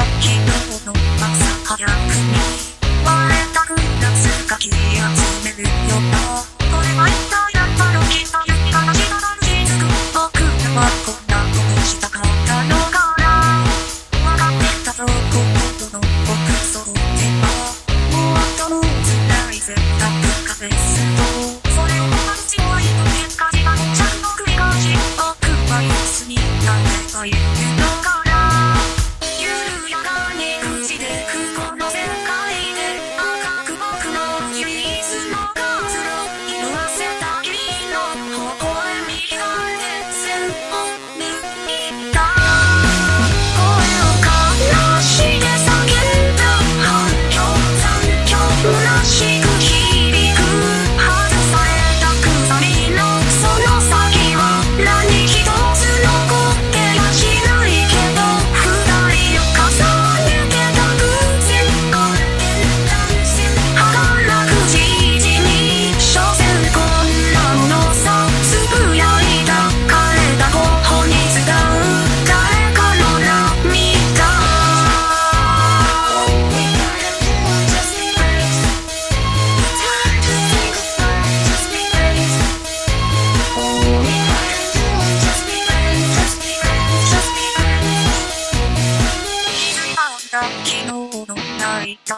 昨日の朝早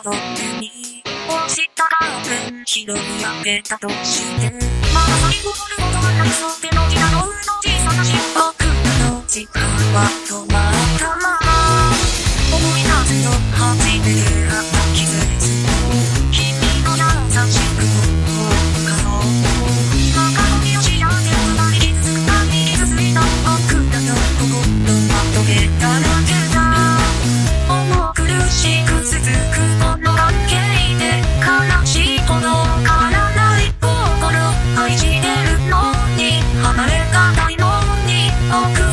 がロッテに落ちたカーテン拾い上げたとしてまだ最戻るルーはなくそ手のひらの上の小さな心拍の力はと誰かの門に送る